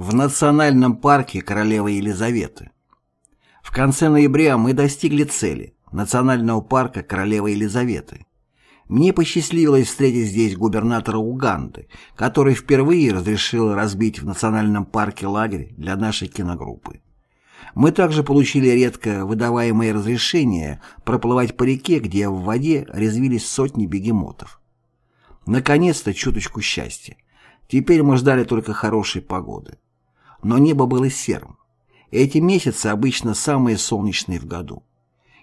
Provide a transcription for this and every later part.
в Национальном парке королевы Елизаветы. В конце ноября мы достигли цели – Национального парка королевы Елизаветы. Мне посчастливилось встретить здесь губернатора Уганды, который впервые разрешил разбить в Национальном парке лагерь для нашей киногруппы. Мы также получили редко выдаваемое разрешение проплывать по реке, где в воде резвились сотни бегемотов. Наконец-то чуточку счастья. Теперь мы ждали только хорошей погоды. Но небо было серым. Эти месяцы обычно самые солнечные в году.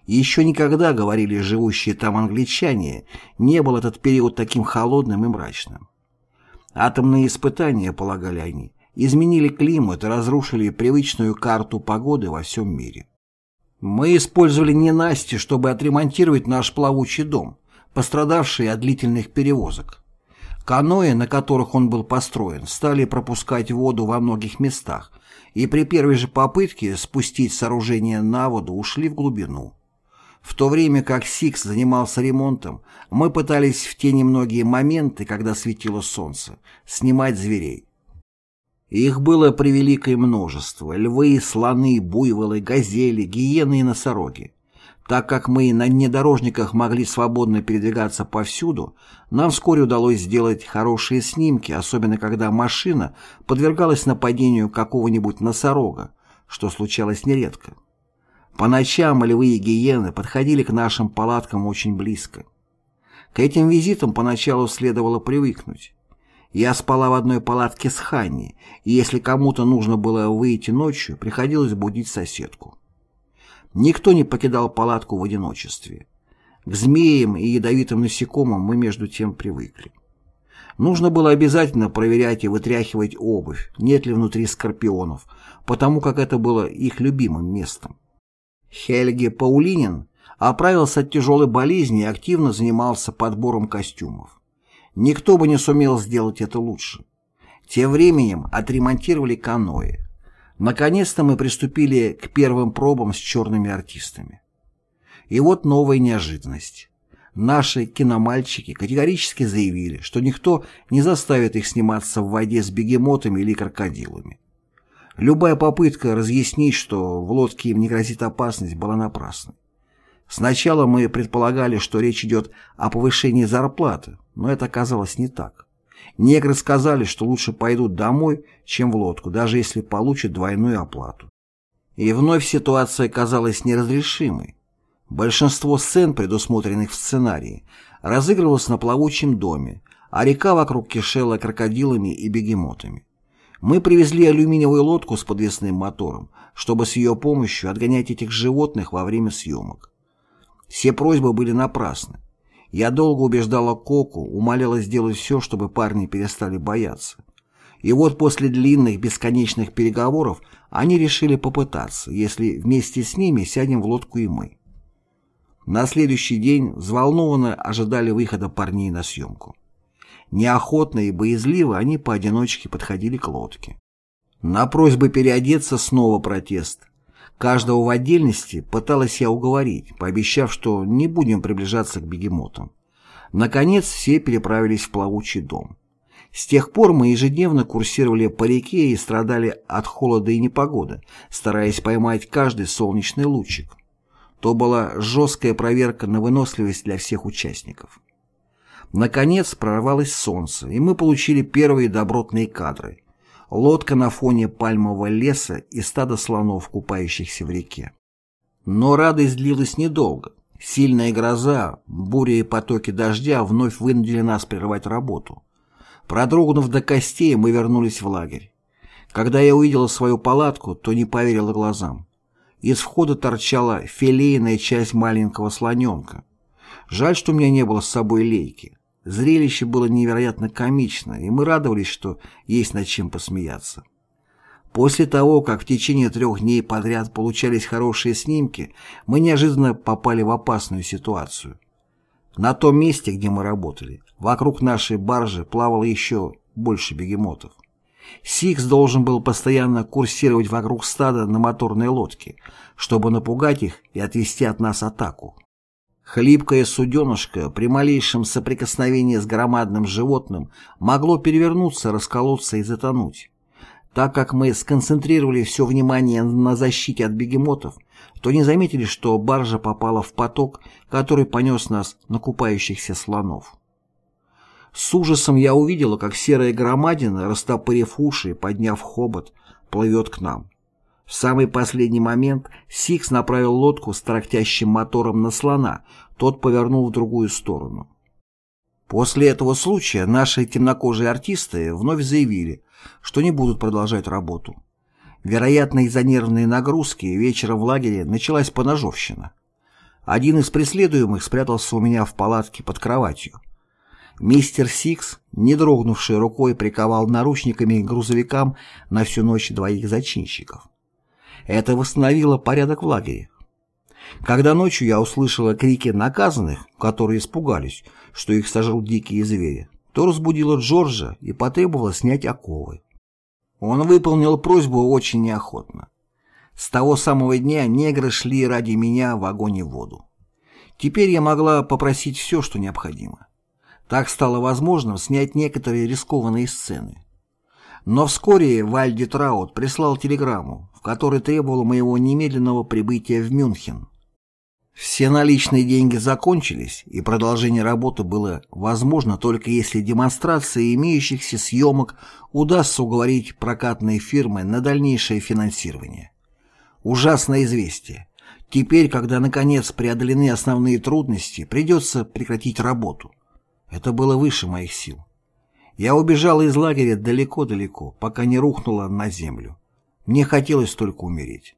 Еще никогда, говорили живущие там англичане, не был этот период таким холодным и мрачным. Атомные испытания, полагали они, изменили климат и разрушили привычную карту погоды во всем мире. Мы использовали ненасти, чтобы отремонтировать наш плавучий дом, пострадавший от длительных перевозок. Каноэ, на которых он был построен, стали пропускать воду во многих местах, и при первой же попытке спустить сооружение на воду ушли в глубину. В то время как Сикс занимался ремонтом, мы пытались в те немногие моменты, когда светило солнце, снимать зверей. Их было превеликое множество – львы, слоны, буйволы, газели, гиены и носороги. Так как мы на внедорожниках могли свободно передвигаться повсюду, нам вскоре удалось сделать хорошие снимки, особенно когда машина подвергалась нападению какого-нибудь носорога, что случалось нередко. По ночам львы и гиены подходили к нашим палаткам очень близко. К этим визитам поначалу следовало привыкнуть. Я спала в одной палатке с Ханни, и если кому-то нужно было выйти ночью, приходилось будить соседку. Никто не покидал палатку в одиночестве. К змеям и ядовитым насекомым мы между тем привыкли. Нужно было обязательно проверять и вытряхивать обувь, нет ли внутри скорпионов, потому как это было их любимым местом. Хельге Паулинин оправился от тяжелой болезни и активно занимался подбором костюмов. Никто бы не сумел сделать это лучше. Тем временем отремонтировали каноэ. Наконец-то мы приступили к первым пробам с черными артистами. И вот новая неожиданность. Наши киномальчики категорически заявили, что никто не заставит их сниматься в воде с бегемотами или крокодилами. Любая попытка разъяснить, что в лодке им не грозит опасность, была напрасной. Сначала мы предполагали, что речь идет о повышении зарплаты, но это оказалось не так. Негры сказали, что лучше пойдут домой, чем в лодку, даже если получат двойную оплату. И вновь ситуация казалась неразрешимой. Большинство сцен, предусмотренных в сценарии, разыгрывалось на плавучем доме, а река вокруг кишела крокодилами и бегемотами. Мы привезли алюминиевую лодку с подвесным мотором, чтобы с ее помощью отгонять этих животных во время съемок. Все просьбы были напрасны. Я долго убеждала Коку, умоляла сделать все, чтобы парни перестали бояться. И вот после длинных бесконечных переговоров они решили попытаться, если вместе с ними сядем в лодку и мы. На следующий день взволнованно ожидали выхода парней на съемку. Неохотно и боязливо они поодиночке подходили к лодке. На просьбы переодеться снова протест. Каждого в отдельности пыталась я уговорить, пообещав, что не будем приближаться к бегемотам. Наконец все переправились в плавучий дом. С тех пор мы ежедневно курсировали по реке и страдали от холода и непогоды, стараясь поймать каждый солнечный лучик. То была жесткая проверка на выносливость для всех участников. Наконец прорвалось солнце, и мы получили первые добротные кадры лодка на фоне пальмового леса и стадо слонов, купающихся в реке. Но радость длилась недолго. Сильная гроза, буря и потоки дождя вновь вынудили нас прервать работу. Продрогнув до костей, мы вернулись в лагерь. Когда я увидела свою палатку, то не поверила глазам. Из входа торчала филейная часть маленького слоненка. Жаль, что у меня не было с собой лейки. Зрелище было невероятно комично, и мы радовались, что есть над чем посмеяться. После того, как в течение трех дней подряд получались хорошие снимки, мы неожиданно попали в опасную ситуацию. На том месте, где мы работали, вокруг нашей баржи плавало еще больше бегемотов. Сикс должен был постоянно курсировать вокруг стада на моторной лодке, чтобы напугать их и отвести от нас атаку. Хлипкое суденышко при малейшем соприкосновении с громадным животным могло перевернуться, расколоться и затонуть. Так как мы сконцентрировали все внимание на защите от бегемотов, то не заметили, что баржа попала в поток, который понес нас на купающихся слонов. С ужасом я увидела, как серая громадина, растопырив уши и подняв хобот, плывет к нам. В самый последний момент Сикс направил лодку с трактящим мотором на слона, тот повернул в другую сторону. После этого случая наши темнокожие артисты вновь заявили, что не будут продолжать работу. Вероятно, из-за нервной нагрузки вечером в лагере началась поножовщина. Один из преследуемых спрятался у меня в палатке под кроватью. Мистер Сикс, не дрогнувший рукой, приковал наручниками грузовикам на всю ночь двоих зачинщиков. Это восстановило порядок в лагере. Когда ночью я услышала крики наказанных, которые испугались, что их сожрут дикие звери, то разбудила Джорджа и потребовала снять оковы. Он выполнил просьбу очень неохотно. С того самого дня негры шли ради меня в огонь и воду. Теперь я могла попросить все, что необходимо. Так стало возможным снять некоторые рискованные сцены. Но вскоре Вальди Траут прислал телеграмму, в которой требовал моего немедленного прибытия в Мюнхен. Все наличные деньги закончились, и продолжение работы было возможно только если демонстрации имеющихся съемок удастся уговорить прокатные фирмы на дальнейшее финансирование. Ужасное известие. Теперь, когда наконец преодолены основные трудности, придется прекратить работу. Это было выше моих сил. Я убежала из лагеря далеко-далеко, пока не рухнула на землю. Мне хотелось только умереть.